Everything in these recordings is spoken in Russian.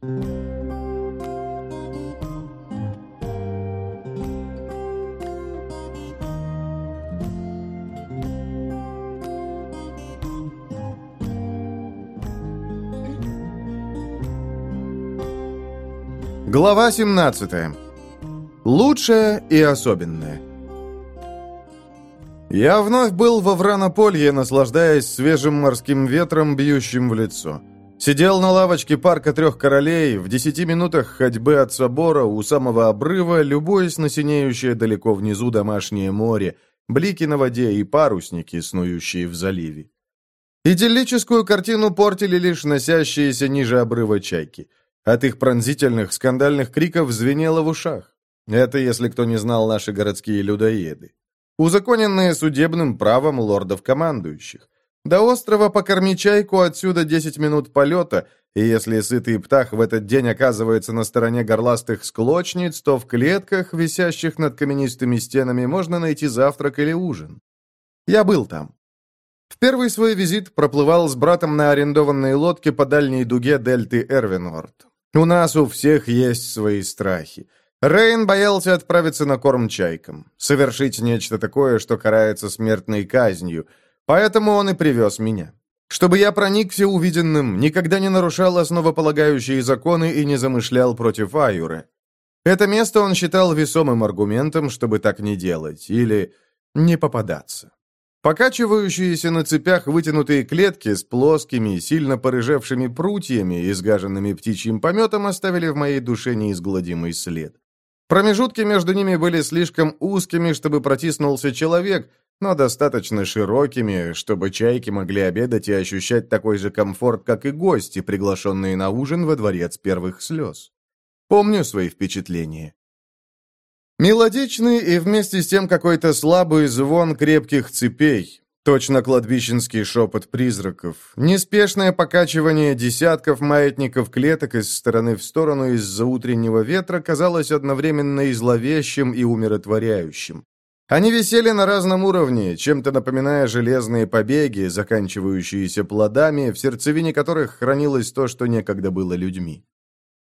Глава 17. Лучшее и особенное. Я вновь был во Вранополье, наслаждаясь свежим морским ветром, бьющим в лицо. Сидел на лавочке парка трех королей, в десяти минутах ходьбы от собора у самого обрыва, любуясь на синеющее далеко внизу домашнее море, блики на воде и парусники, снующие в заливе. Идиллическую картину портили лишь носящиеся ниже обрыва чайки. От их пронзительных скандальных криков звенело в ушах. Это если кто не знал наши городские людоеды. Узаконенные судебным правом лордов-командующих. До острова покорми чайку отсюда 10 минут полета, и если сытый птах в этот день оказывается на стороне горластых склочниц, то в клетках, висящих над каменистыми стенами, можно найти завтрак или ужин. Я был там. В первый свой визит проплывал с братом на арендованной лодке по дальней дуге дельты Эрвинорд. У нас у всех есть свои страхи. Рейн боялся отправиться на корм чайкам, совершить нечто такое, что карается смертной казнью – Поэтому он и привез меня. Чтобы я проникся увиденным, никогда не нарушал основополагающие законы и не замышлял против Аюры. Это место он считал весомым аргументом, чтобы так не делать, или не попадаться. Покачивающиеся на цепях вытянутые клетки с плоскими, сильно порыжевшими прутьями, изгаженными птичьим пометом, оставили в моей душе неизгладимый след. Промежутки между ними были слишком узкими, чтобы протиснулся человек, но достаточно широкими, чтобы чайки могли обедать и ощущать такой же комфорт, как и гости, приглашенные на ужин во дворец первых слез. Помню свои впечатления. Мелодичный и вместе с тем какой-то слабый звон крепких цепей, точно кладбищенский шепот призраков, неспешное покачивание десятков маятников клеток из стороны в сторону из-за утреннего ветра казалось одновременно и зловещим, и умиротворяющим. Они висели на разном уровне, чем-то напоминая железные побеги, заканчивающиеся плодами, в сердцевине которых хранилось то, что некогда было людьми.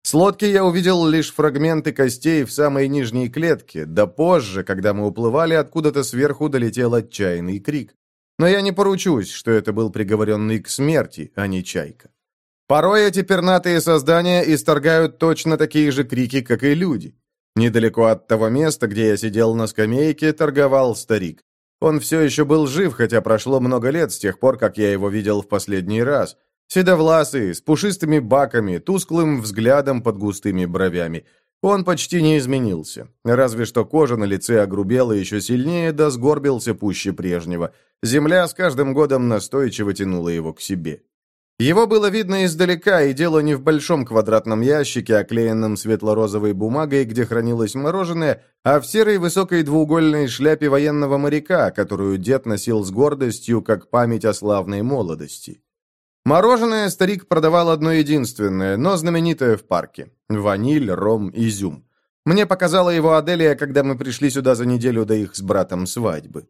С лодки я увидел лишь фрагменты костей в самой нижней клетке, да позже, когда мы уплывали, откуда-то сверху долетел отчаянный крик. Но я не поручусь, что это был приговоренный к смерти, а не чайка. Порой эти пернатые создания исторгают точно такие же крики, как и люди. Недалеко от того места, где я сидел на скамейке, торговал старик. Он все еще был жив, хотя прошло много лет с тех пор, как я его видел в последний раз. Седовласый, с пушистыми баками, тусклым взглядом под густыми бровями. Он почти не изменился, разве что кожа на лице огрубела еще сильнее, да сгорбился пуще прежнего. Земля с каждым годом настойчиво тянула его к себе. Его было видно издалека, и дело не в большом квадратном ящике, оклеенном светло-розовой бумагой, где хранилось мороженое, а в серой высокой двуугольной шляпе военного моряка, которую дед носил с гордостью, как память о славной молодости. Мороженое старик продавал одно единственное, но знаменитое в парке – ваниль, ром, изюм. Мне показала его Аделия, когда мы пришли сюда за неделю до их с братом свадьбы.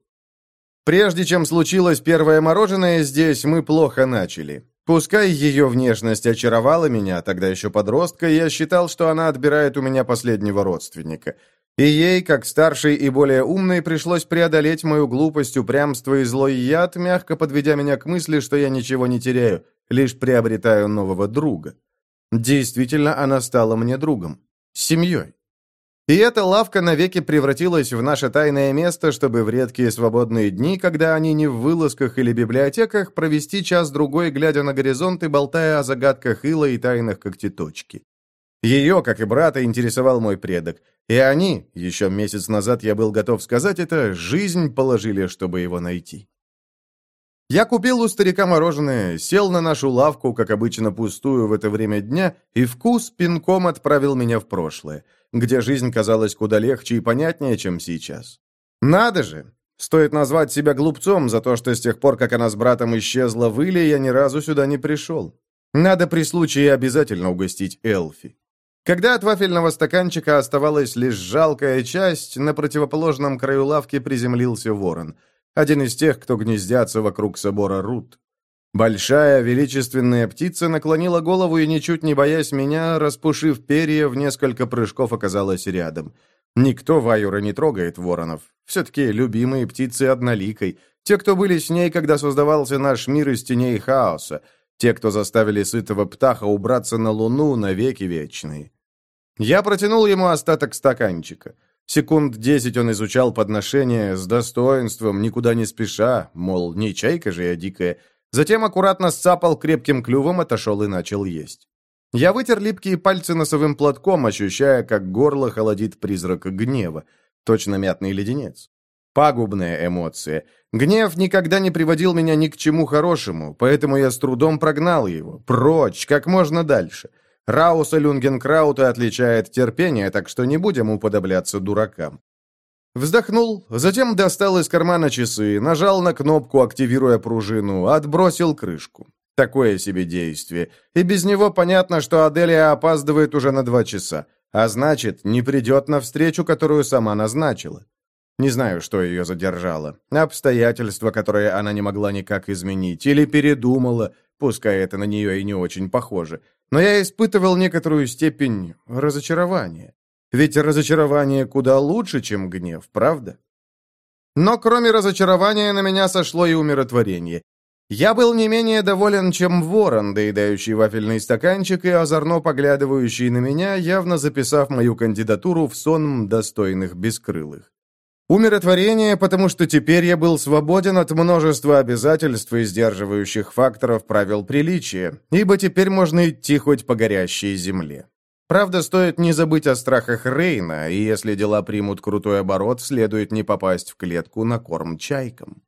Прежде чем случилось первое мороженое здесь, мы плохо начали. Пускай ее внешность очаровала меня, тогда еще подростка, я считал, что она отбирает у меня последнего родственника. И ей, как старшей и более умной, пришлось преодолеть мою глупость, упрямство и злой яд, мягко подведя меня к мысли, что я ничего не теряю, лишь приобретаю нового друга. Действительно, она стала мне другом, семьей. И эта лавка навеки превратилась в наше тайное место, чтобы в редкие свободные дни, когда они не в вылазках или библиотеках, провести час-другой, глядя на горизонт и болтая о загадках ила и тайнах когтеточки. Ее, как и брата, интересовал мой предок. И они, еще месяц назад я был готов сказать это, жизнь положили, чтобы его найти. Я купил у старика мороженое, сел на нашу лавку, как обычно, пустую в это время дня, и вкус пинком отправил меня в прошлое, где жизнь казалась куда легче и понятнее, чем сейчас. Надо же! Стоит назвать себя глупцом за то, что с тех пор, как она с братом исчезла в Иле, я ни разу сюда не пришел. Надо при случае обязательно угостить Элфи. Когда от вафельного стаканчика оставалась лишь жалкая часть, на противоположном краю лавки приземлился ворон — один из тех, кто гнездятся вокруг собора Рут. Большая, величественная птица наклонила голову и, ничуть не боясь меня, распушив перья, в несколько прыжков оказалась рядом. Никто в Вайура не трогает воронов. Все-таки любимые птицы одноликой. Те, кто были с ней, когда создавался наш мир из теней хаоса. Те, кто заставили сытого птаха убраться на луну навеки вечные. Я протянул ему остаток стаканчика. Секунд десять он изучал подношение с достоинством, никуда не спеша, мол, не чайка же я дикая. Затем аккуратно сцапал крепким клювом, отошел и начал есть. Я вытер липкие пальцы носовым платком, ощущая, как горло холодит призрак гнева. Точно мятный леденец. Пагубная эмоция. Гнев никогда не приводил меня ни к чему хорошему, поэтому я с трудом прогнал его. Прочь, как можно дальше. Рауса Люнгенкраута отличает терпение, так что не будем уподобляться дуракам. Вздохнул, затем достал из кармана часы, нажал на кнопку, активируя пружину, отбросил крышку. Такое себе действие. И без него понятно, что Аделия опаздывает уже на два часа, а значит, не придет на встречу, которую сама назначила. Не знаю, что ее задержало. Обстоятельства, которые она не могла никак изменить, или передумала, пускай это на нее и не очень похоже. Но я испытывал некоторую степень разочарования. Ведь разочарование куда лучше, чем гнев, правда? Но кроме разочарования на меня сошло и умиротворение. Я был не менее доволен, чем ворон, доедающий вафельный стаканчик и озорно поглядывающий на меня, явно записав мою кандидатуру в сон достойных бескрылых. Умер от варенья, потому что теперь я был свободен от множества обязательств и сдерживающих факторов правил приличия, ибо теперь можно идти хоть по горящей земле. Правда, стоит не забыть о страхах Рейна, и если дела примут крутой оборот, следует не попасть в клетку на корм чайкам.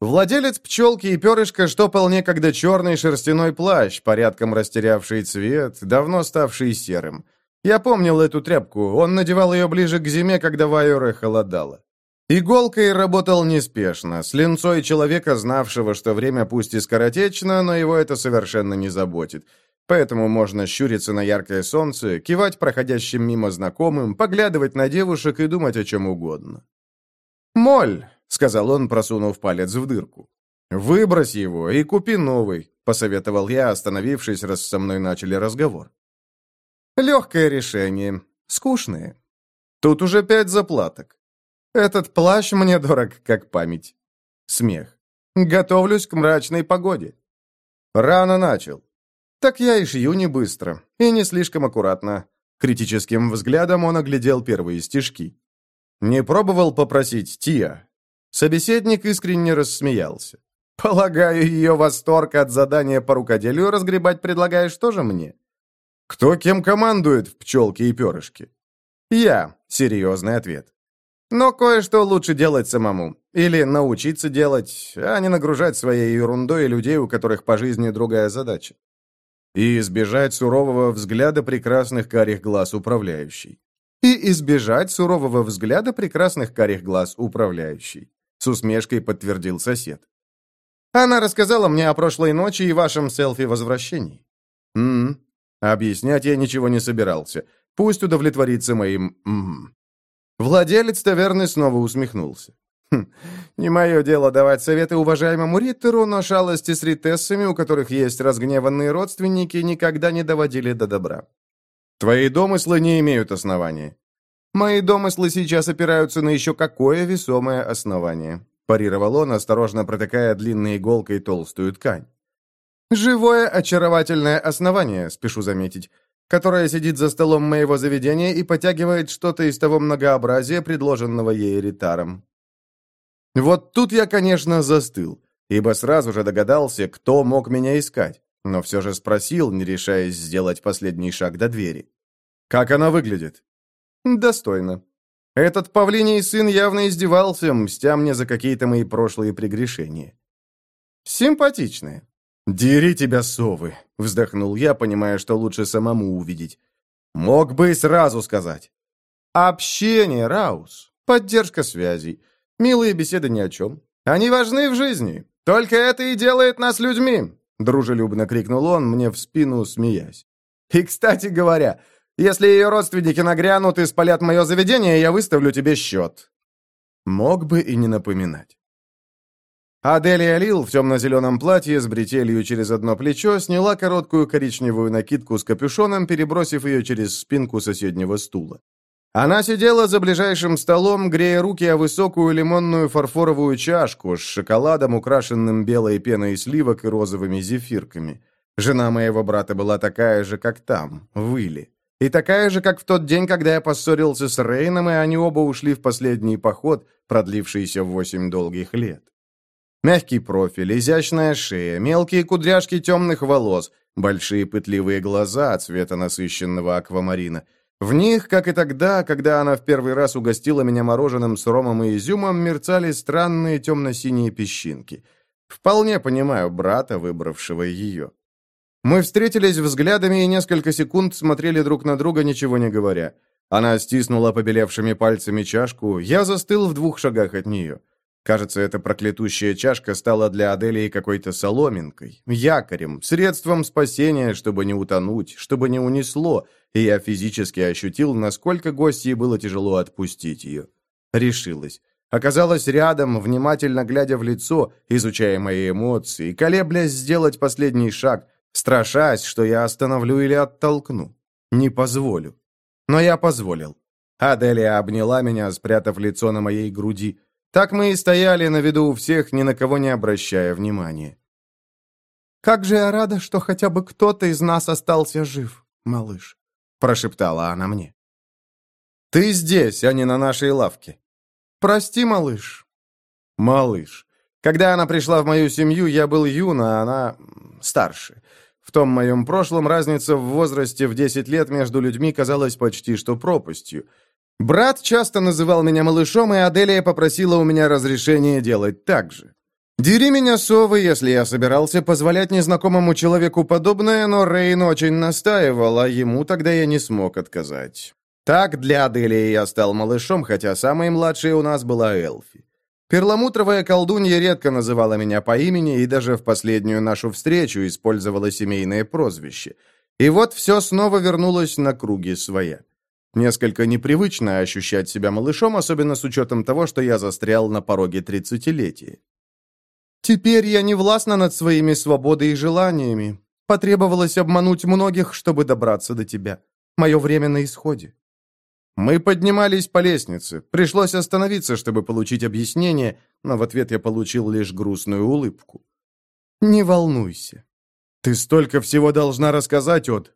Владелец пчелки и перышка штопал некогда черный шерстяной плащ, порядком растерявший цвет, давно ставший серым – я помнил эту тряпку, он надевал ее ближе к зиме, когда в Айоре холодало. Иголкой работал неспешно, с линцой человека, знавшего, что время пусть и скоротечно, но его это совершенно не заботит. Поэтому можно щуриться на яркое солнце, кивать проходящим мимо знакомым, поглядывать на девушек и думать о чем угодно. «Моль!» — сказал он, просунув палец в дырку. «Выбрось его и купи новый», — посоветовал я, остановившись, раз со мной начали разговор. Легкое решение. Скучное. Тут уже пять заплаток. Этот плащ мне дорог, как память. Смех. Готовлюсь к мрачной погоде. Рано начал. Так я и шью не быстро, и не слишком аккуратно. Критическим взглядом он оглядел первые стишки. Не пробовал попросить Тия. Собеседник искренне рассмеялся. Полагаю, ее восторг от задания по рукоделию разгребать предлагаешь тоже мне? «Кто кем командует в пчелке и перышке?» «Я», — серьезный ответ. «Но кое-что лучше делать самому. Или научиться делать, а не нагружать своей ерундой людей, у которых по жизни другая задача. И избежать сурового взгляда прекрасных карих глаз управляющей. И избежать сурового взгляда прекрасных карих глаз управляющей. С усмешкой подтвердил сосед. Она рассказала мне о прошлой ночи и вашем селфи-возвращении. М-м, Объяснять я ничего не собирался. Пусть удовлетворится моим... М -м. Владелец таверны снова усмехнулся. Хм, не мое дело давать советы уважаемому Риттеру, но шалости с ритессами, у которых есть разгневанные родственники, никогда не доводили до добра. Твои домыслы не имеют основания. Мои домыслы сейчас опираются на еще какое весомое основание, парировал он, осторожно протыкая длинной иголкой толстую ткань. «Живое очаровательное основание, спешу заметить, которое сидит за столом моего заведения и потягивает что-то из того многообразия, предложенного ей ритаром». Вот тут я, конечно, застыл, ибо сразу же догадался, кто мог меня искать, но все же спросил, не решаясь сделать последний шаг до двери. «Как она выглядит?» «Достойно», этот павлиний сын явно издевался, мстя мне за какие-то мои прошлые прегрешения. Симпатичная. «Дери тебя, совы!» — вздохнул я, понимая, что лучше самому увидеть. «Мог бы и сразу сказать». «Общение, Раус, поддержка связей, милые беседы ни о чем. Они важны в жизни. Только это и делает нас людьми!» — дружелюбно крикнул он мне в спину, смеясь. «И, кстати говоря, если ее родственники нагрянут и спалят мое заведение, я выставлю тебе счет». Мог бы и не напоминать. Аделия Лил в темно-зеленом платье с бретелью через одно плечо сняла короткую коричневую накидку с капюшоном, перебросив ее через спинку соседнего стула. Она сидела за ближайшим столом, грея руки о высокую лимонную фарфоровую чашку с шоколадом, украшенным белой пеной сливок и розовыми зефирками. Жена моего брата была такая же, как там, в Иле. И такая же, как в тот день, когда я поссорился с Рейном, и они оба ушли в последний поход, продлившийся восемь долгих лет. Мягкий профиль, изящная шея, мелкие кудряшки темных волос, большие пытливые глаза цвета насыщенного аквамарина. В них, как и тогда, когда она в первый раз угостила меня мороженым с ромом и изюмом, мерцали странные темно-синие песчинки. Вполне понимаю брата, выбравшего ее. Мы встретились взглядами и несколько секунд смотрели друг на друга, ничего не говоря. Она стиснула побелевшими пальцами чашку, я застыл в двух шагах от нее. Кажется, эта проклятущая чашка стала для Аделии какой-то соломинкой, якорем, средством спасения, чтобы не утонуть, чтобы не унесло, и я физически ощутил, насколько гостье было тяжело отпустить ее. Решилась. Оказалась рядом, внимательно глядя в лицо, изучая мои эмоции, колеблясь сделать последний шаг, страшась, что я остановлю или оттолкну. Не позволю. Но я позволил. Аделия обняла меня, спрятав лицо на моей груди, так мы и стояли на виду у всех, ни на кого не обращая внимания. «Как же я рада, что хотя бы кто-то из нас остался жив, малыш», прошептала она мне. «Ты здесь, а не на нашей лавке». «Прости, малыш». «Малыш. Когда она пришла в мою семью, я был юн, а она старше. В том моем прошлом разница в возрасте в десять лет между людьми казалась почти что пропастью. Брат часто называл меня малышом, и Аделия попросила у меня разрешения делать так же. Дери меня, совы, если я собирался позволять незнакомому человеку подобное, но Рейн очень настаивал, а ему тогда я не смог отказать. Так для Аделии я стал малышом, хотя самой младшей у нас была Элфи. Перламутровая колдунья редко называла меня по имени и даже в последнюю нашу встречу использовала семейное прозвище. И вот все снова вернулось на круги своя. Несколько непривычно ощущать себя малышом, особенно с учетом того, что я застрял на пороге тридцатилетия. «Теперь я не властна над своими свободой и желаниями. Потребовалось обмануть многих, чтобы добраться до тебя. Мое время на исходе». Мы поднимались по лестнице. Пришлось остановиться, чтобы получить объяснение, но в ответ я получил лишь грустную улыбку. «Не волнуйся». «Ты столько всего должна рассказать, от...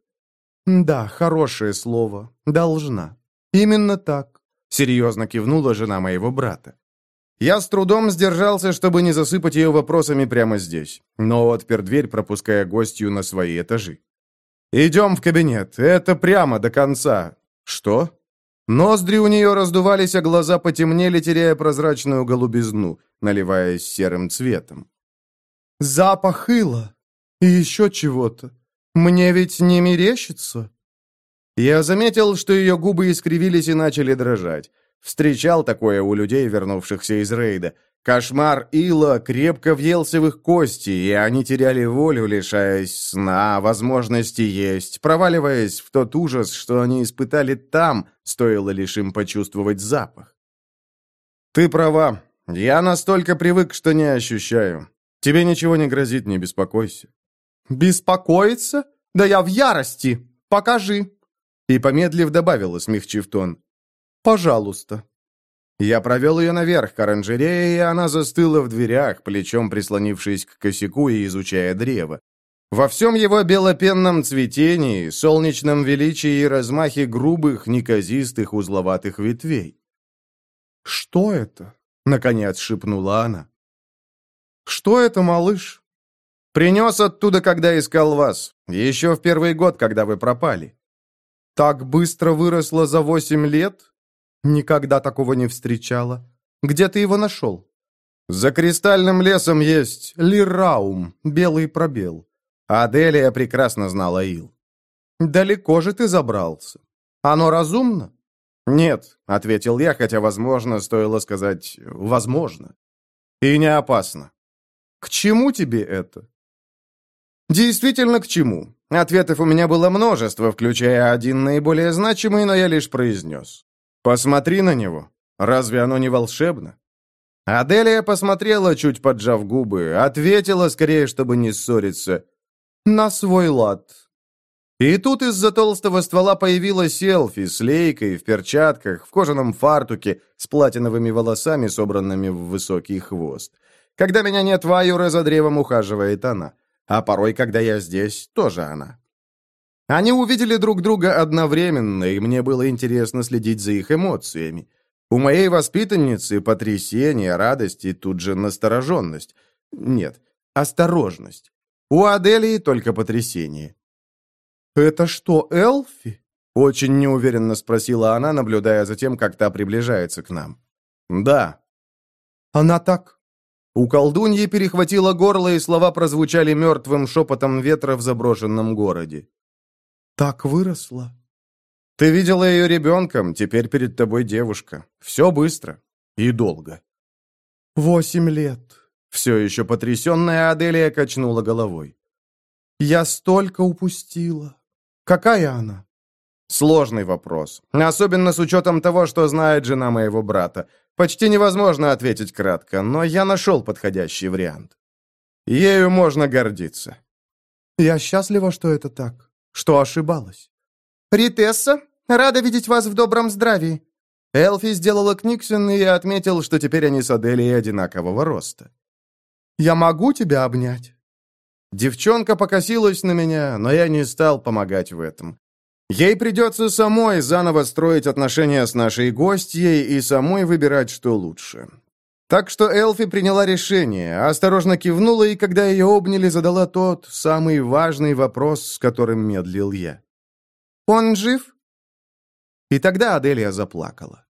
«Да, хорошее слово. Должна. Именно так», — серьезно кивнула жена моего брата. Я с трудом сдержался, чтобы не засыпать ее вопросами прямо здесь, но отпер дверь, пропуская гостью на свои этажи. «Идем в кабинет. Это прямо до конца». «Что?» Ноздри у нее раздувались, а глаза потемнели, теряя прозрачную голубизну, наливаясь серым цветом. «Запах ила и еще чего-то. «Мне ведь не мерещится?» Я заметил, что ее губы искривились и начали дрожать. Встречал такое у людей, вернувшихся из рейда. Кошмар Ила крепко въелся в их кости, и они теряли волю, лишаясь сна, возможности есть, проваливаясь в тот ужас, что они испытали там, стоило лишь им почувствовать запах. «Ты права. Я настолько привык, что не ощущаю. Тебе ничего не грозит, не беспокойся». «Беспокоиться? Да я в ярости! Покажи!» И, помедлив, добавила, смягчив тон. «Пожалуйста». Я провел ее наверх к оранжерее, и она застыла в дверях, плечом прислонившись к косяку и изучая древо. Во всем его белопенном цветении, солнечном величии и размахе Принес оттуда, когда искал вас. Еще в первый год, когда вы пропали. Так быстро выросла за восемь лет? Никогда такого не встречала. Где ты его нашел? За кристальным лесом есть лираум, белый пробел. Аделия прекрасно знала Ил. Далеко же ты забрался. Оно разумно? Нет, ответил я, хотя, возможно, стоило сказать «возможно». И не опасно. К чему тебе это? Действительно, к чему? Ответов у меня было множество, включая один наиболее значимый, но я лишь произнес. «Посмотри на него. Разве оно не волшебно?» Аделия посмотрела, чуть поджав губы, ответила скорее, чтобы не ссориться. «На свой лад». И тут из-за толстого ствола появилась селфи с лейкой, в перчатках, в кожаном фартуке, с платиновыми волосами, собранными в высокий хвост. Когда меня нет, Ваюра за древом ухаживает она а порой, когда я здесь, тоже она. Они увидели друг друга одновременно, и мне было интересно следить за их эмоциями. У моей воспитанницы потрясение, радость и тут же настороженность. Нет, осторожность. У Аделии только потрясение. «Это что, Элфи?» — очень неуверенно спросила она, наблюдая за тем, как та приближается к нам. «Да». «Она так у колдуньи перехватило горло, и слова прозвучали мертвым шепотом ветра в заброшенном городе. «Так выросла». «Ты видела ее ребенком, теперь перед тобой девушка. Все быстро и долго». «Восемь лет». Все еще потрясенная Аделия качнула головой. «Я столько упустила. Какая она?» Сложный вопрос, особенно с учетом того, что знает жена моего брата. Почти невозможно ответить кратко, но я нашел подходящий вариант. Ею можно гордиться. Я счастлива, что это так, что ошибалась. Ритесса, рада видеть вас в добром здравии. Элфи сделала Книксон, и я отметил, что теперь они с Аделией одинакового роста. «Я могу тебя обнять?» Девчонка покосилась на меня, но я не стал помогать в этом. Ей придется самой заново строить отношения с нашей гостьей и самой выбирать, что лучше. Так что Элфи приняла решение, осторожно кивнула и, когда ее обняли, задала тот самый важный вопрос, с которым медлил я. «Он жив?» И тогда Аделия заплакала.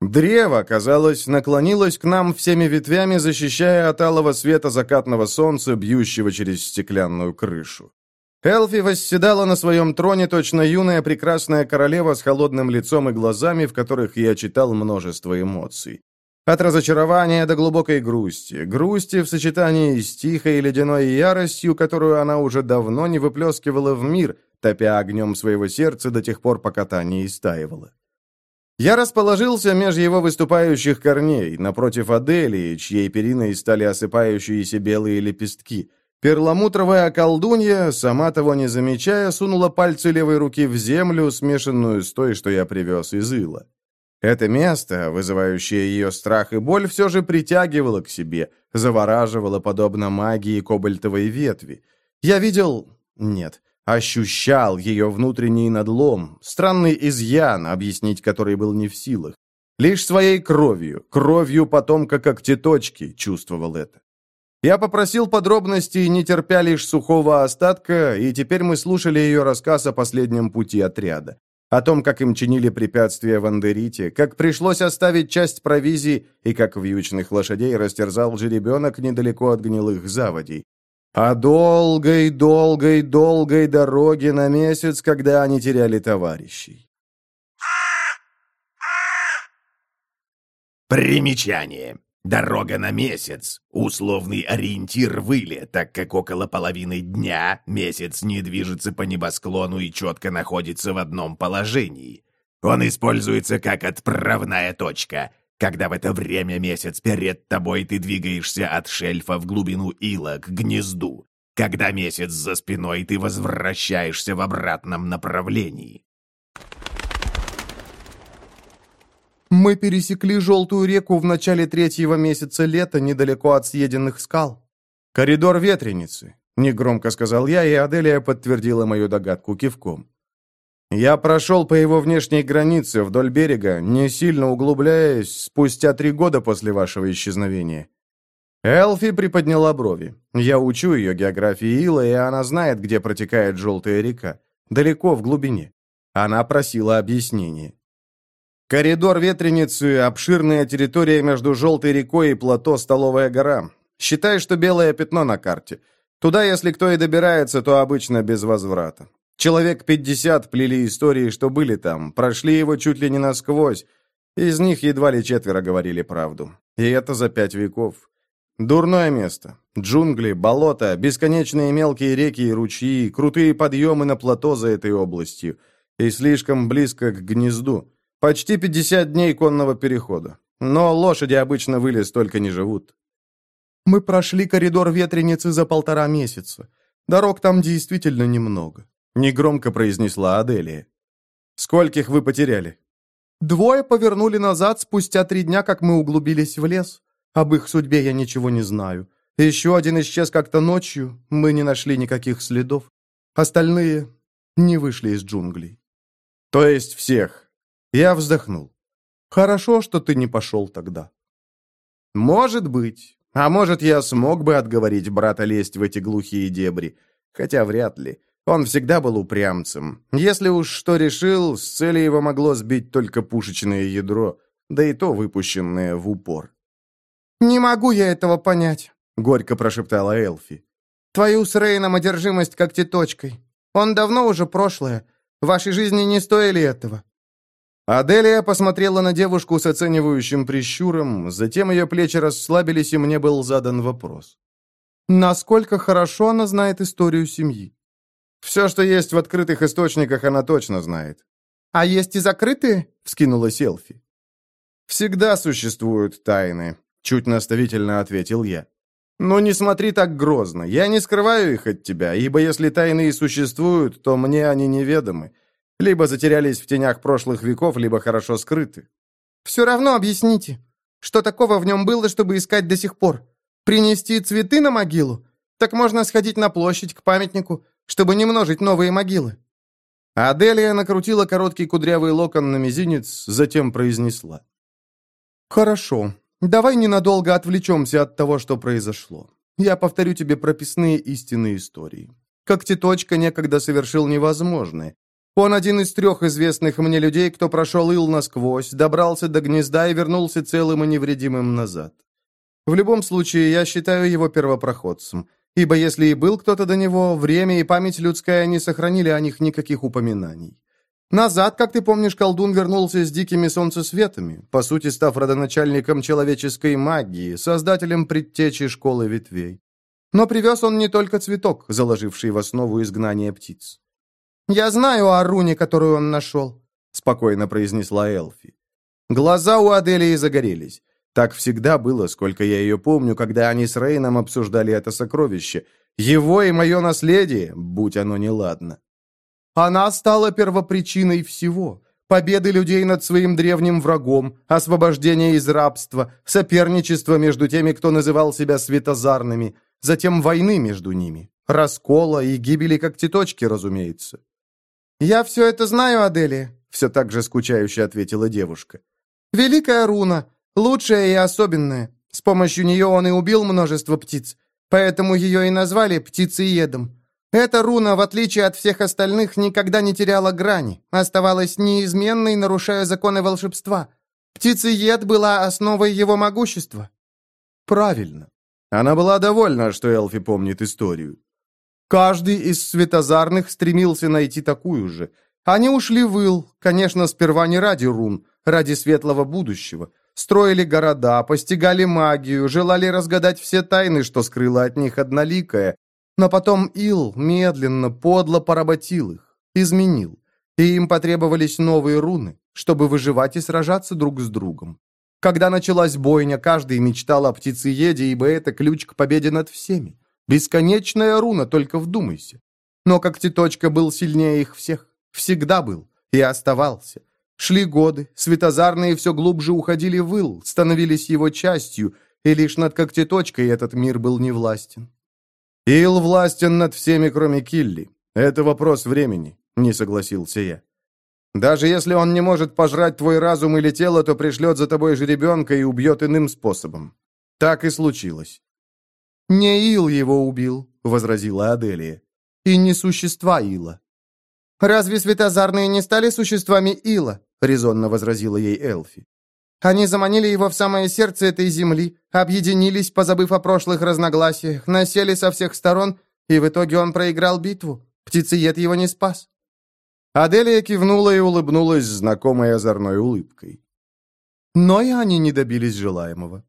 Древо, казалось, наклонилось к нам всеми ветвями, защищая от алого света закатного солнца, бьющего через стеклянную крышу. Элфи восседала на своем троне точно юная прекрасная королева с холодным лицом и глазами, в которых я читал множество эмоций. От разочарования до глубокой грусти. Грусти в сочетании с тихой ледяной яростью, которую она уже давно не выплескивала в мир, топя огнем своего сердца до тех пор, пока та не истаивала. Я расположился меж его выступающих корней, напротив Аделии, чьей периной стали осыпающиеся белые лепестки – Перламутровая колдунья, сама того не замечая, сунула пальцы левой руки в землю, смешанную с той, что я привез из Ила. Это место, вызывающее ее страх и боль, все же притягивало к себе, завораживало, подобно магии кобальтовой ветви. Я видел... нет, ощущал ее внутренний надлом, странный изъян, объяснить который был не в силах. Лишь своей кровью, кровью потомка когтеточки чувствовал это. Я попросил подробностей, не терпя лишь сухого остатка, и теперь мы слушали ее рассказ о последнем пути отряда. О том, как им чинили препятствия в Андерите, как пришлось оставить часть провизии и как вьючных лошадей растерзал жеребенок недалеко от гнилых заводей. О долгой, долгой, долгой дороге на месяц, когда они теряли товарищей. Примечание. Дорога на месяц — условный ориентир выли, так как около половины дня месяц не движется по небосклону и четко находится в одном положении. Он используется как отправная точка, когда в это время месяц перед тобой ты двигаешься от шельфа в глубину ила к гнезду, когда месяц за спиной ты возвращаешься в обратном направлении. Мы пересекли желтую реку в начале третьего месяца лета недалеко от съеденных скал. Коридор ветреницы, негромко сказал я, и Аделия подтвердила мою догадку кивком. Я прошел по его внешней границе вдоль берега, не сильно углубляясь, спустя три года после вашего исчезновения. Элфи приподняла брови. Я учу ее географии Ила, и она знает, где протекает Желтая река. Далеко в глубине. Она просила объяснения. Коридор Ветреницы – обширная территория между Желтой рекой и плато Столовая гора. Считай, что белое пятно на карте. Туда, если кто и добирается, то обычно без возврата. Человек 50 плели истории, что были там, прошли его чуть ли не насквозь. Из них едва ли четверо говорили правду. И это за пять веков. Дурное место. Джунгли, болота, бесконечные мелкие реки и ручьи, крутые подъемы на плато за этой областью. И слишком близко к гнезду. Почти 50 дней конного перехода. Но лошади обычно вылез только не живут. Мы прошли коридор ветреницы за полтора месяца. Дорог там действительно немного. Негромко произнесла Аделия. Скольких вы потеряли? Двое повернули назад спустя три дня, как мы углубились в лес. Об их судьбе я ничего не знаю. Еще один исчез как-то ночью. Мы не нашли никаких следов. Остальные не вышли из джунглей. То есть всех? Я вздохнул. «Хорошо, что ты не пошел тогда». «Может быть. А может, я смог бы отговорить брата лезть в эти глухие дебри. Хотя вряд ли. Он всегда был упрямцем. Если уж что решил, с цели его могло сбить только пушечное ядро, да и то выпущенное в упор». «Не могу я этого понять», — горько прошептала Элфи. «Твою с Рейном одержимость как теточкой. Он давно уже прошлое. Ваши жизни не стоили этого. Аделия посмотрела на девушку с оценивающим прищуром, затем ее плечи расслабились, и мне был задан вопрос. «Насколько хорошо она знает историю семьи?» «Все, что есть в открытых источниках, она точно знает». «А есть и закрытые?» — вскинула селфи. «Всегда существуют тайны», — чуть наставительно ответил я. Но не смотри так грозно. Я не скрываю их от тебя, ибо если тайны и существуют, то мне они неведомы либо затерялись в тенях прошлых веков, либо хорошо скрыты. «Все равно объясните, что такого в нем было, чтобы искать до сих пор? Принести цветы на могилу? Так можно сходить на площадь к памятнику, чтобы не множить новые могилы». Аделия накрутила короткий кудрявый локон на мизинец, затем произнесла. «Хорошо, давай ненадолго отвлечемся от того, что произошло. Я повторю тебе прописные истины истории. Как теточка некогда совершил невозможное, он один из трех известных мне людей, кто прошел Ил насквозь, добрался до гнезда и вернулся целым и невредимым назад. В любом случае, я считаю его первопроходцем, ибо если и был кто-то до него, время и память людская не сохранили о них никаких упоминаний. Назад, как ты помнишь, колдун вернулся с дикими солнцесветами, по сути став родоначальником человеческой магии, создателем предтечи школы ветвей. Но привез он не только цветок, заложивший в основу изгнания птиц. «Я знаю о руне, которую он нашел», — спокойно произнесла Элфи. Глаза у Аделии загорелись. Так всегда было, сколько я ее помню, когда они с Рейном обсуждали это сокровище. Его и мое наследие, будь оно неладно. Она стала первопричиной всего. Победы людей над своим древним врагом, освобождение из рабства, соперничество между теми, кто называл себя светозарными, затем войны между ними, раскола и гибели как теточки, разумеется. «Я все это знаю, Аделия», — все так же скучающе ответила девушка. «Великая руна, лучшая и особенная. С помощью нее он и убил множество птиц, поэтому ее и назвали птицеедом. Эта руна, в отличие от всех остальных, никогда не теряла грани, оставалась неизменной, нарушая законы волшебства. Птицеед была основой его могущества». «Правильно». Она была довольна, что Элфи помнит историю. Каждый из светозарных стремился найти такую же. Они ушли в Ил, конечно, сперва не ради рун, ради светлого будущего. Строили города, постигали магию, желали разгадать все тайны, что скрыло от них одноликая. Но потом Ил медленно, подло поработил их, изменил. И им потребовались новые руны, чтобы выживать и сражаться друг с другом. Когда началась бойня, каждый мечтал о птицееде, ибо это ключ к победе над всеми. Бесконечная руна, только вдумайся. Но как Титочка был сильнее их всех. Всегда был. И оставался. Шли годы, светозарные все глубже уходили в ил, становились его частью, и лишь над когтеточкой этот мир был невластен. «Ил властен над всеми, кроме Килли. Это вопрос времени», — не согласился я. «Даже если он не может пожрать твой разум или тело, то пришлет за тобой жеребенка и убьет иным способом». Так и случилось. «Не Ил его убил», — возразила Аделия. «И не существа Ила». «Разве светозарные не стали существами Ила?» — резонно возразила ей Элфи. «Они заманили его в самое сердце этой земли, объединились, позабыв о прошлых разногласиях, насели со всех сторон, и в итоге он проиграл битву. Птицеед его не спас». Аделия кивнула и улыбнулась знакомой озорной улыбкой. Но и они не добились желаемого.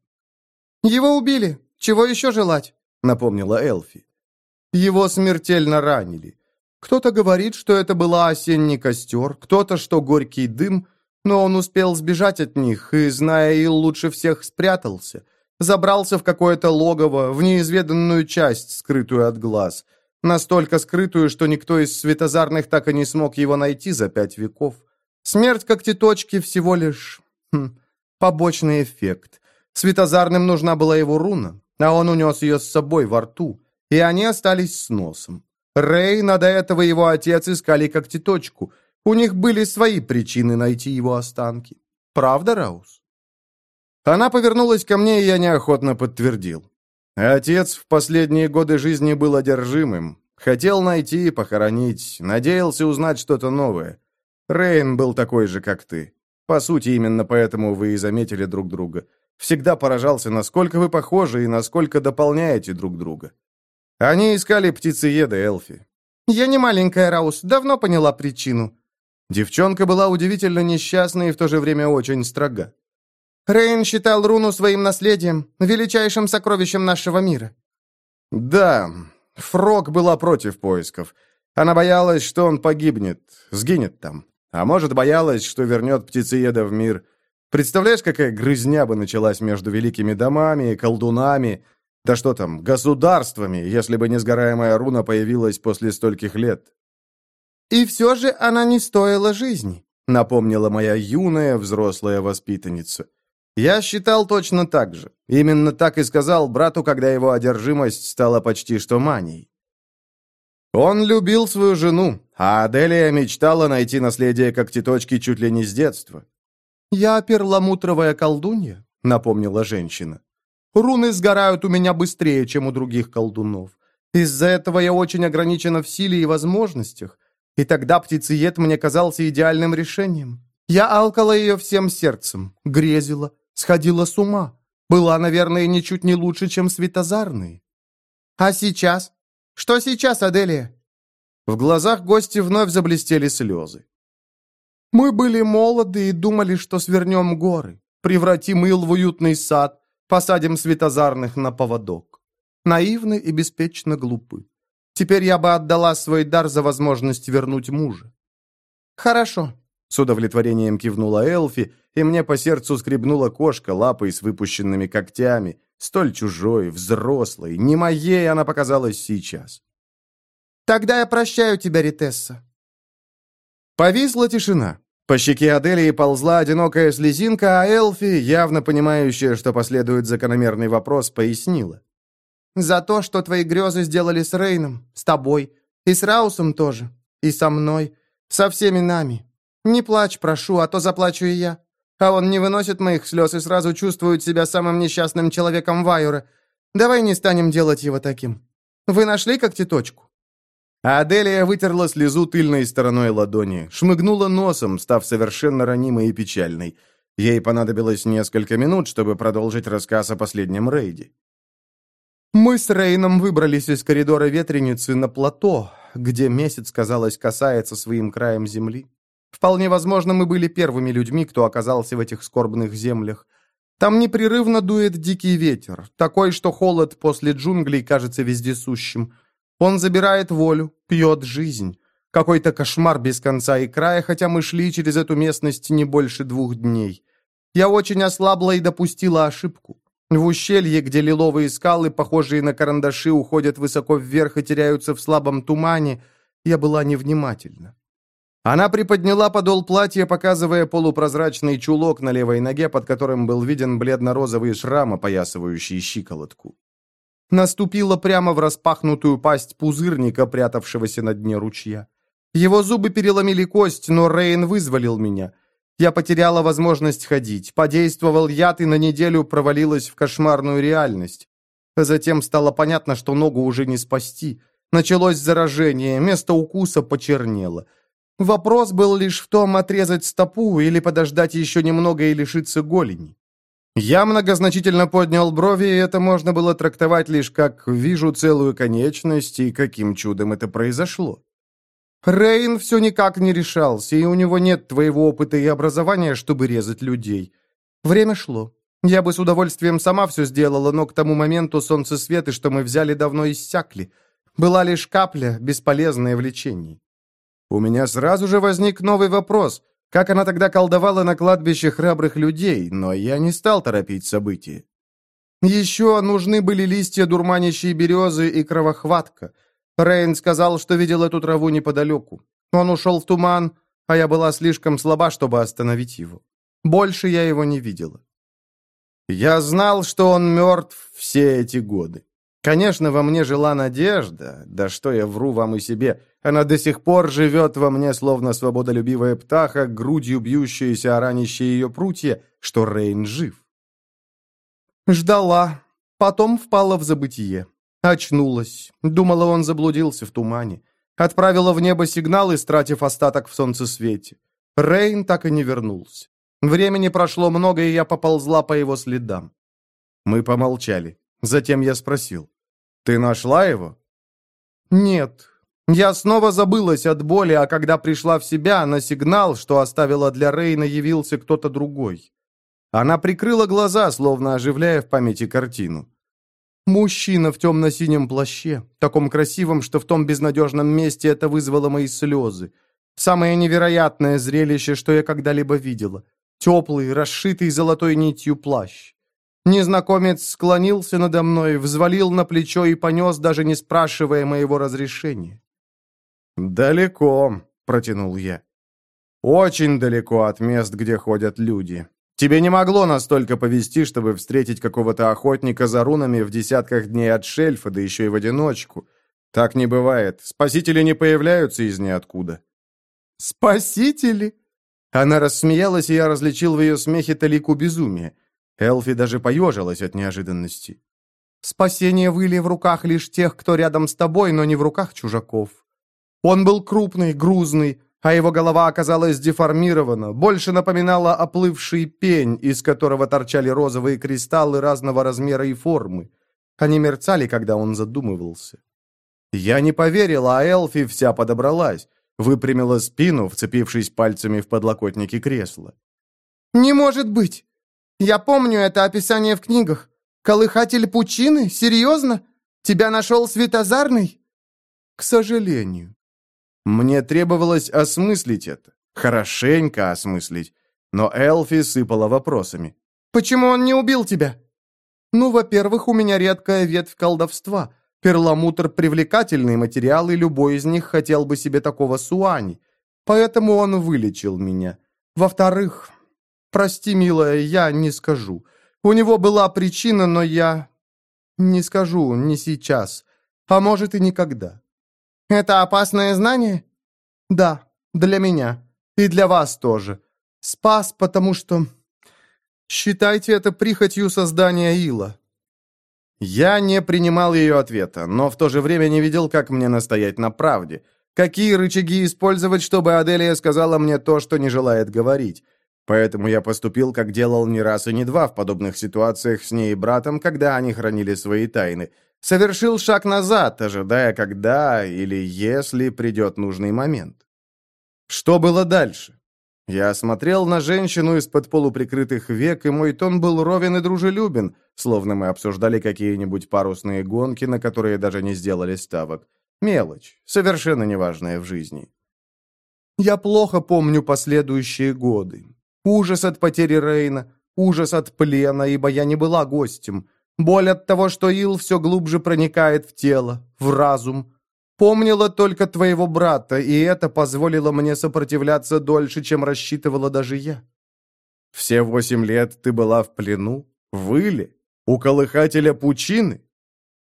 «Его убили», чего еще желать?» — напомнила Элфи. «Его смертельно ранили. Кто-то говорит, что это был осенний костер, кто-то, что горький дым, но он успел сбежать от них и, зная и лучше всех спрятался. Забрался в какое-то логово, в неизведанную часть, скрытую от глаз. Настолько скрытую, что никто из светозарных так и не смог его найти за пять веков. Смерть как теточки всего лишь... Хм, побочный эффект. Светозарным нужна была его руна а он унес ее с собой во рту, и они остались с носом. Рейна до этого его отец искали как теточку. У них были свои причины найти его останки. Правда, Раус? Она повернулась ко мне, и я неохотно подтвердил. Отец в последние годы жизни был одержимым. Хотел найти и похоронить, надеялся узнать что-то новое. Рейн был такой же, как ты. По сути, именно поэтому вы и заметили друг друга всегда поражался, насколько вы похожи и насколько дополняете друг друга. Они искали птицееда Эльфи. «Я не маленькая, Раус, давно поняла причину». Девчонка была удивительно несчастной и в то же время очень строга. «Рейн считал руну своим наследием, величайшим сокровищем нашего мира». «Да, Фрог была против поисков. Она боялась, что он погибнет, сгинет там. А может, боялась, что вернет птицееда в мир». Представляешь, какая грызня бы началась между великими домами и колдунами, да что там, государствами, если бы несгораемая руна появилась после стольких лет. «И все же она не стоила жизни», — напомнила моя юная взрослая воспитанница. Я считал точно так же. Именно так и сказал брату, когда его одержимость стала почти что манией. Он любил свою жену, а Аделия мечтала найти наследие как теточки чуть ли не с детства. «Я перламутровая колдунья», — напомнила женщина. «Руны сгорают у меня быстрее, чем у других колдунов. Из-за этого я очень ограничена в силе и возможностях. И тогда птицеед мне казался идеальным решением. Я алкала ее всем сердцем, грезила, сходила с ума. Была, наверное, ничуть не лучше, чем светозарные. А сейчас? Что сейчас, Аделия? В глазах гости вновь заблестели слезы. Мы были молоды и думали, что свернем горы, превратим ил в уютный сад, посадим светозарных на поводок. Наивны и беспечно глупы. Теперь я бы отдала свой дар за возможность вернуть мужа. Хорошо, с удовлетворением кивнула Элфи, и мне по сердцу скребнула кошка лапой с выпущенными когтями, столь чужой, взрослой, не моей она показалась сейчас. «Тогда я прощаю тебя, Ритесса. Повисла тишина. По щеке Аделии ползла одинокая слезинка, а Элфи, явно понимающая, что последует закономерный вопрос, пояснила. «За то, что твои грезы сделали с Рейном, с тобой, и с Раусом тоже, и со мной, со всеми нами. Не плачь, прошу, а то заплачу и я. А он не выносит моих слез и сразу чувствует себя самым несчастным человеком Вайора. Давай не станем делать его таким. Вы нашли когтеточку?» А Аделия вытерла слезу тыльной стороной ладони, шмыгнула носом, став совершенно ранимой и печальной. Ей понадобилось несколько минут, чтобы продолжить рассказ о последнем рейде. «Мы с Рейном выбрались из коридора ветреницы на плато, где месяц, казалось, касается своим краем земли. Вполне возможно, мы были первыми людьми, кто оказался в этих скорбных землях. Там непрерывно дует дикий ветер, такой, что холод после джунглей кажется вездесущим». Он забирает волю, пьет жизнь. Какой-то кошмар без конца и края, хотя мы шли через эту местность не больше двух дней. Я очень ослабла и допустила ошибку. В ущелье, где лиловые скалы, похожие на карандаши, уходят высоко вверх и теряются в слабом тумане, я была невнимательна. Она приподняла подол платья, показывая полупрозрачный чулок на левой ноге, под которым был виден бледно-розовый шрам, опоясывающий щиколотку наступила прямо в распахнутую пасть пузырника, прятавшегося на дне ручья. Его зубы переломили кость, но Рейн вызволил меня. Я потеряла возможность ходить, подействовал яд и на неделю провалилась в кошмарную реальность. Затем стало понятно, что ногу уже не спасти. Началось заражение, место укуса почернело. Вопрос был лишь в том, отрезать стопу или подождать еще немного и лишиться голени. Я многозначительно поднял брови, и это можно было трактовать лишь как «вижу целую конечность» и каким чудом это произошло. «Рейн все никак не решался, и у него нет твоего опыта и образования, чтобы резать людей. Время шло. Я бы с удовольствием сама все сделала, но к тому моменту солнце солнцесветы, что мы взяли, давно иссякли. Была лишь капля, бесполезное в У меня сразу же возник новый вопрос — как она тогда колдовала на кладбище храбрых людей, но я не стал торопить события. Еще нужны были листья дурманящей березы и кровохватка. Рейн сказал, что видел эту траву неподалеку. Он ушел в туман, а я была слишком слаба, чтобы остановить его. Больше я его не видела. Я знал, что он мертв все эти годы. Конечно, во мне жила надежда, да что я вру вам и себе – она до сих пор живет во мне, словно свободолюбивая птаха, грудью бьющаяся о ее прутья, что Рейн жив. Ждала. Потом впала в забытие. Очнулась. Думала, он заблудился в тумане. Отправила в небо сигнал, истратив остаток в солнцесвете. Рейн так и не вернулся. Времени прошло много, и я поползла по его следам. Мы помолчали. Затем я спросил. «Ты нашла его?» «Нет, я снова забылась от боли, а когда пришла в себя, на сигнал, что оставила для Рейна, явился кто-то другой. Она прикрыла глаза, словно оживляя в памяти картину. Мужчина в темно-синем плаще, таком красивом, что в том безнадежном месте это вызвало мои слезы. Самое невероятное зрелище, что я когда-либо видела. Теплый, расшитый золотой нитью плащ. Незнакомец склонился надо мной, взвалил на плечо и понес, даже не спрашивая моего разрешения. «Далеко», — протянул я. «Очень далеко от мест, где ходят люди. Тебе не могло настолько повезти, чтобы встретить какого-то охотника за рунами в десятках дней от шельфа, да еще и в одиночку. Так не бывает. Спасители не появляются из ниоткуда». «Спасители?» Она рассмеялась, и я различил в ее смехе талику безумия. Элфи даже поежилась от неожиданности. «Спасение выли в руках лишь тех, кто рядом с тобой, но не в руках чужаков». Он был крупный, грузный, а его голова оказалась деформирована, больше напоминала оплывший пень, из которого торчали розовые кристаллы разного размера и формы. Они мерцали, когда он задумывался. Я не поверила, а Элфи вся подобралась, выпрямила спину, вцепившись пальцами в подлокотники кресла. «Не может быть! Я помню это описание в книгах. Колыхатель пучины? Серьезно? Тебя нашел Светозарный?» «К сожалению», мне требовалось осмыслить это, хорошенько осмыслить. Но Элфи сыпала вопросами. «Почему он не убил тебя?» «Ну, во-первых, у меня редкая ветвь колдовства. Перламутр – привлекательный материал, и любой из них хотел бы себе такого суани. Поэтому он вылечил меня. Во-вторых, прости, милая, я не скажу. У него была причина, но я не скажу, не сейчас, а может и никогда. Это опасное знание? Да, для меня. И для вас тоже. Спас, потому что... Считайте это прихотью создания Ила. Я не принимал ее ответа, но в то же время не видел, как мне настоять на правде. Какие рычаги использовать, чтобы Аделия сказала мне то, что не желает говорить. Поэтому я поступил, как делал не раз и не два в подобных ситуациях с ней и братом, когда они хранили свои тайны – совершил шаг назад, ожидая, когда или если придет нужный момент. Что было дальше? Я смотрел на женщину из-под полуприкрытых век, и мой тон был ровен и дружелюбен, словно мы обсуждали какие-нибудь парусные гонки, на которые даже не сделали ставок. Мелочь, совершенно неважная в жизни. Я плохо помню последующие годы. Ужас от потери Рейна, ужас от плена, ибо я не была гостем. Боль от того, что Ил все глубже проникает в тело, в разум. Помнила только твоего брата, и это позволило мне сопротивляться дольше, чем рассчитывала даже я. Все восемь лет ты была в плену, выли, у колыхателя пучины.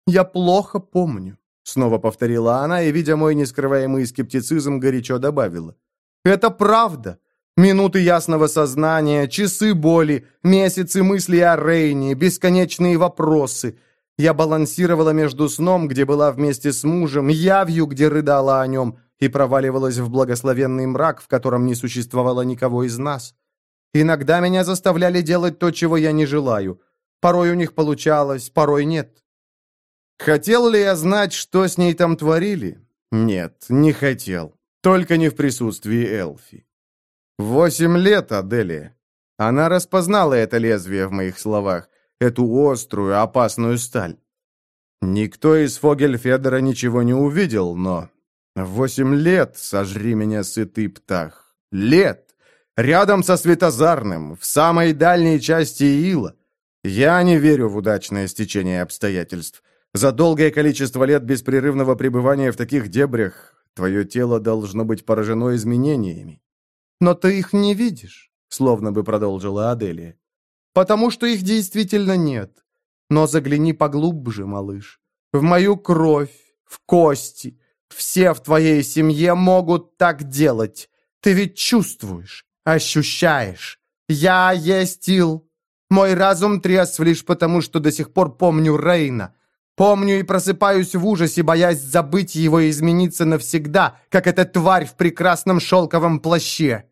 Я плохо помню, снова повторила она и, видя мой нескрываемый скептицизм, горячо добавила. Это правда. Минуты ясного сознания, часы боли, месяцы мыслей о Рейне, бесконечные вопросы. Я балансировала между сном, где была вместе с мужем, явью, где рыдала о нем, и проваливалась в благословенный мрак, в котором не существовало никого из нас. Иногда меня заставляли делать то, чего я не желаю. Порой у них получалось, порой нет. Хотел ли я знать, что с ней там творили? Нет, не хотел. Только не в присутствии Элфи. «Восемь лет, Аделия!» Она распознала это лезвие в моих словах, эту острую, опасную сталь. Никто из Фогельфедера ничего не увидел, но... Восемь лет, сожри меня, сытый птах. Лет! Рядом со Светозарным, в самой дальней части Ила. Я не верю в удачное стечение обстоятельств. За долгое количество лет беспрерывного пребывания в таких дебрях твое тело должно быть поражено изменениями. «Но ты их не видишь», — словно бы продолжила Аделия. «Потому что их действительно нет. Но загляни поглубже, малыш. В мою кровь, в кости. Все в твоей семье могут так делать. Ты ведь чувствуешь, ощущаешь. Я есть Ил. Мой разум трезв лишь потому, что до сих пор помню Рейна. Помню и просыпаюсь в ужасе, боясь забыть его и измениться навсегда, как эта тварь в прекрасном шелковом плаще.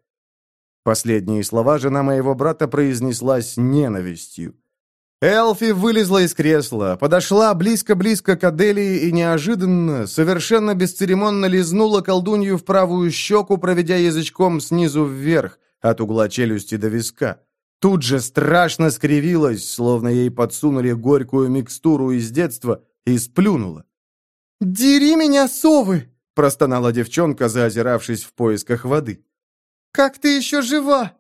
Последние слова жена моего брата произнесла с ненавистью. Элфи вылезла из кресла, подошла близко-близко к Аделии и неожиданно, совершенно бесцеремонно лизнула колдунью в правую щеку, проведя язычком снизу вверх, от угла челюсти до виска. Тут же страшно скривилась, словно ей подсунули горькую микстуру из детства, и сплюнула. «Дери меня, совы!» – простонала девчонка, заозиравшись в поисках воды. «Как ты еще жива?»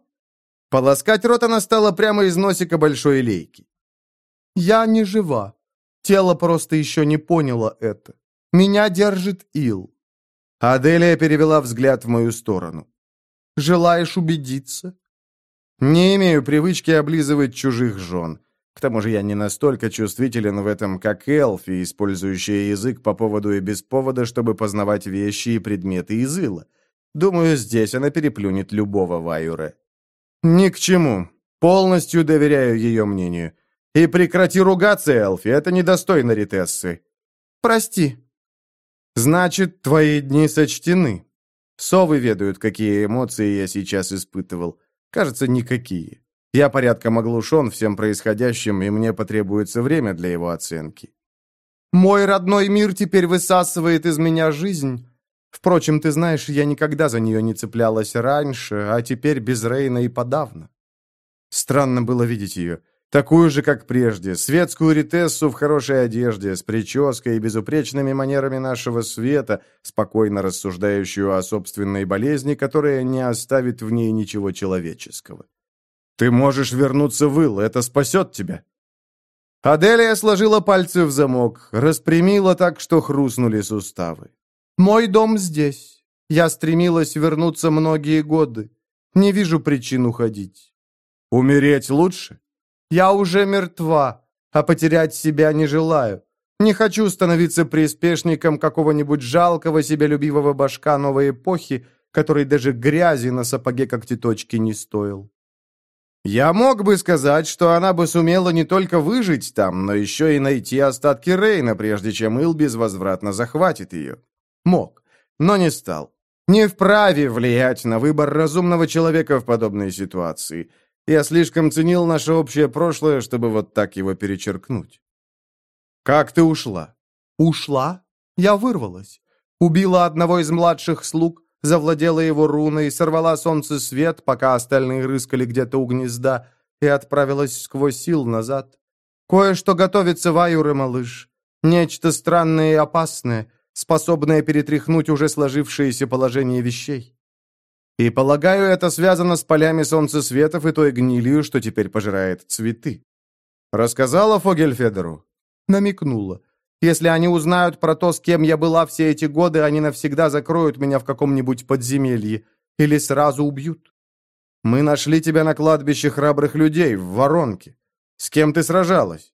Полоскать рот она стала прямо из носика большой лейки. «Я не жива. Тело просто еще не поняло это. Меня держит ил». Аделия перевела взгляд в мою сторону. «Желаешь убедиться?» «Не имею привычки облизывать чужих жен. К тому же я не настолько чувствителен в этом, как Элфи, использующая язык по поводу и без повода, чтобы познавать вещи и предметы из ила. Думаю, здесь она переплюнет любого Вайура. Ни к чему. Полностью доверяю ее мнению. И прекрати ругаться, Элфи, это недостойно Ритессы. Прости. Значит, твои дни сочтены. Совы ведают, какие эмоции я сейчас испытывал. Кажется, никакие. Я порядком оглушен всем происходящим, и мне потребуется время для его оценки. «Мой родной мир теперь высасывает из меня жизнь, Впрочем, ты знаешь, я никогда за нее не цеплялась раньше, а теперь без Рейна и подавно. Странно было видеть ее. Такую же, как прежде, светскую ритессу в хорошей одежде, с прической и безупречными манерами нашего света, спокойно рассуждающую о собственной болезни, которая не оставит в ней ничего человеческого. «Ты можешь вернуться в Ил, это спасет тебя!» Аделия сложила пальцы в замок, распрямила так, что хрустнули суставы. Мой дом здесь. Я стремилась вернуться многие годы. Не вижу причин уходить. Умереть лучше? Я уже мертва, а потерять себя не желаю. Не хочу становиться приспешником какого-нибудь жалкого себялюбивого башка новой эпохи, который даже грязи на сапоге как теточки не стоил. Я мог бы сказать, что она бы сумела не только выжить там, но еще и найти остатки Рейна, прежде чем Ил безвозвратно захватит ее. Мог, но не стал. Не вправе влиять на выбор разумного человека в подобной ситуации. Я слишком ценил наше общее прошлое, чтобы вот так его перечеркнуть. «Как ты ушла?» «Ушла? Я вырвалась. Убила одного из младших слуг, завладела его руной, сорвала солнце свет, пока остальные рыскали где-то у гнезда, и отправилась сквозь сил назад. Кое-что готовится в Аюре, малыш. Нечто странное и опасное способная перетряхнуть уже сложившееся положение вещей. И, полагаю, это связано с полями солнцесветов и той гнилью, что теперь пожирает цветы. Рассказала Фогельфедеру? Намекнула. Если они узнают про то, с кем я была все эти годы, они навсегда закроют меня в каком-нибудь подземелье или сразу убьют. Мы нашли тебя на кладбище храбрых людей в Воронке. С кем ты сражалась?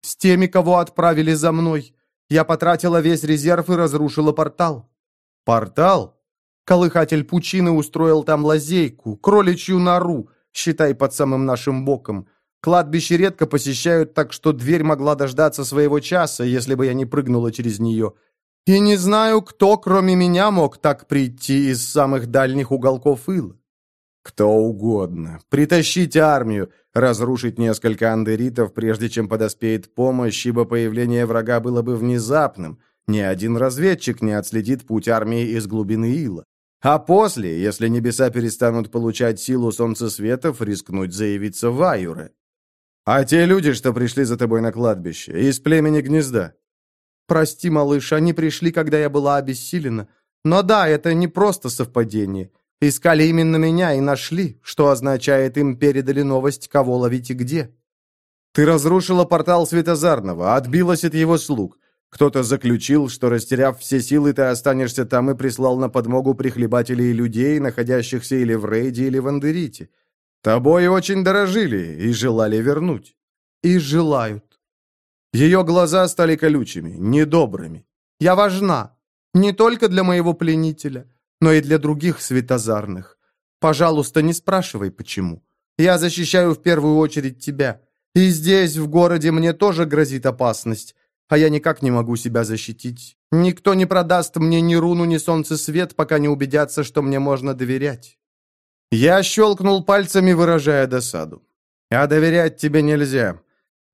С теми, кого отправили за мной. Я потратила весь резерв и разрушила портал». «Портал?» Колыхатель пучины устроил там лазейку, кроличью нору, считай, под самым нашим боком. Кладбище редко посещают, так что дверь могла дождаться своего часа, если бы я не прыгнула через нее. И не знаю, кто, кроме меня, мог так прийти из самых дальних уголков Ила. Кто угодно. Притащить армию, разрушить несколько андеритов, прежде чем подоспеет помощь, ибо появление врага было бы внезапным. Ни один разведчик не отследит путь армии из глубины Ила. А после, если небеса перестанут получать силу солнцесветов, рискнуть заявиться в Аюре. А те люди, что пришли за тобой на кладбище, из племени гнезда. Прости, малыш, они пришли, когда я была обессилена. Но да, это не просто совпадение. Искали именно меня и нашли, что означает, им передали новость, кого ловить и где. Ты разрушила портал Светозарного, отбилась от его слуг. Кто-то заключил, что, растеряв все силы, ты останешься там и прислал на подмогу прихлебателей людей, находящихся или в рейде, или в андерите. Тобой очень дорожили и желали вернуть. И желают. Ее глаза стали колючими, недобрыми. «Я важна. Не только для моего пленителя но и для других светозарных. Пожалуйста, не спрашивай, почему. Я защищаю в первую очередь тебя. И здесь, в городе, мне тоже грозит опасность, а я никак не могу себя защитить. Никто не продаст мне ни руну, ни солнцесвет, пока не убедятся, что мне можно доверять». Я щелкнул пальцами, выражая досаду. «А доверять тебе нельзя.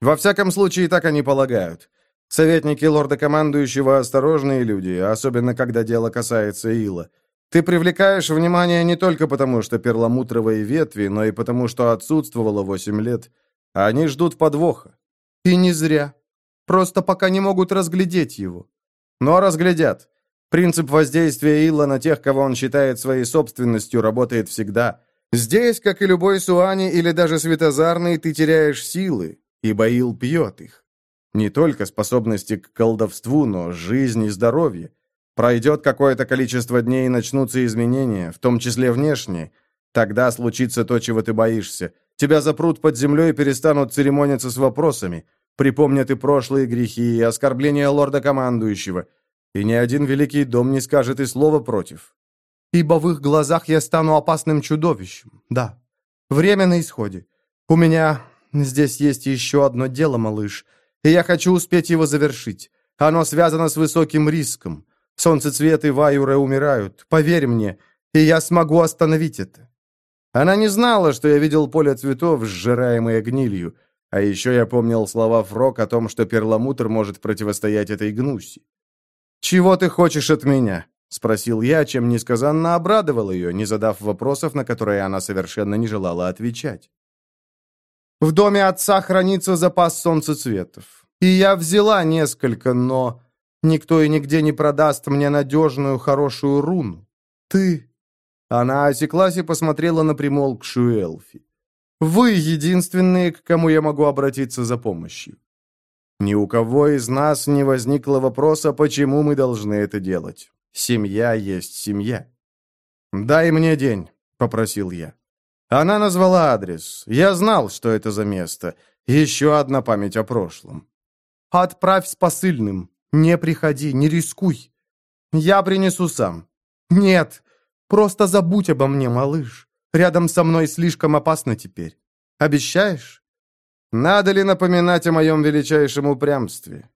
Во всяком случае, так они полагают. Советники лорда-командующего осторожные люди, особенно когда дело касается Ила. Ты привлекаешь внимание не только потому, что перламутровые ветви, но и потому, что отсутствовало восемь лет. А они ждут подвоха. И не зря. Просто пока не могут разглядеть его. Но разглядят. Принцип воздействия Илла на тех, кого он считает своей собственностью, работает всегда. Здесь, как и любой Суани или даже Светозарный, ты теряешь силы, ибо Ил пьет их. Не только способности к колдовству, но жизнь и здоровье. Пройдет какое-то количество дней и начнутся изменения, в том числе внешние. Тогда случится то, чего ты боишься. Тебя запрут под землей и перестанут церемониться с вопросами. Припомнят и прошлые грехи, и оскорбления лорда-командующего. И ни один великий дом не скажет и слова против. Ибо в их глазах я стану опасным чудовищем. Да. Время на исходе. У меня здесь есть еще одно дело, малыш, и я хочу успеть его завершить. Оно связано с высоким риском. Солнцецвет и Ваюра умирают. Поверь мне, и я смогу остановить это». Она не знала, что я видел поле цветов, сжираемое гнилью. А еще я помнил слова Фрок о том, что перламутр может противостоять этой гнуси. «Чего ты хочешь от меня?» — спросил я, чем несказанно обрадовал ее, не задав вопросов, на которые она совершенно не желала отвечать. «В доме отца хранится запас солнцецветов, и я взяла несколько, но...» Никто и нигде не продаст мне надежную, хорошую руну. Ты...» Она осеклась и посмотрела на примолкшую Элфи. «Вы единственные, к кому я могу обратиться за помощью. Ни у кого из нас не возникло вопроса, почему мы должны это делать. Семья есть семья». «Дай мне день», — попросил я. Она назвала адрес. Я знал, что это за место. Еще одна память о прошлом. «Отправь с посыльным», «Не приходи, не рискуй. Я принесу сам». «Нет, просто забудь обо мне, малыш. Рядом со мной слишком опасно теперь. Обещаешь?» «Надо ли напоминать о моем величайшем упрямстве?»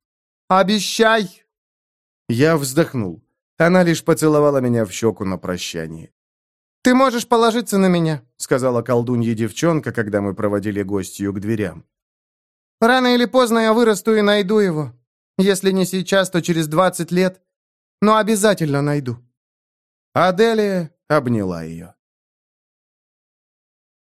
«Обещай!» Я вздохнул. Она лишь поцеловала меня в щеку на прощание. «Ты можешь положиться на меня», — сказала колдунья девчонка, когда мы проводили гостью к дверям. «Рано или поздно я вырасту и найду его». Если не сейчас, то через двадцать лет. Но обязательно найду». Аделия обняла ее.